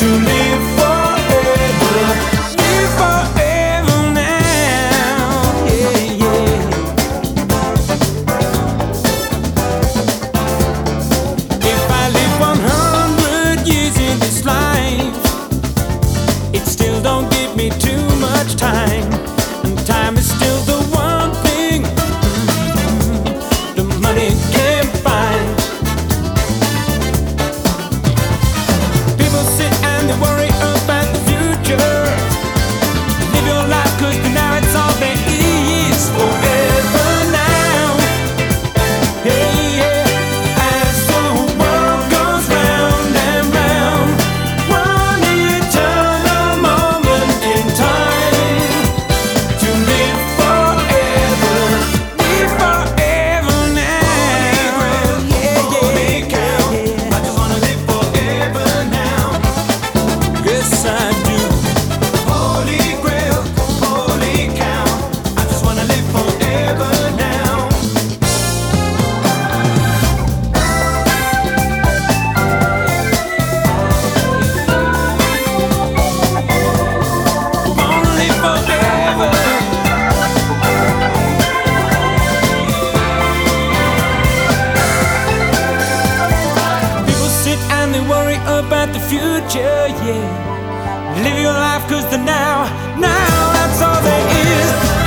to worry about the future, yeah. Live your life, cause the now, now that's all there is.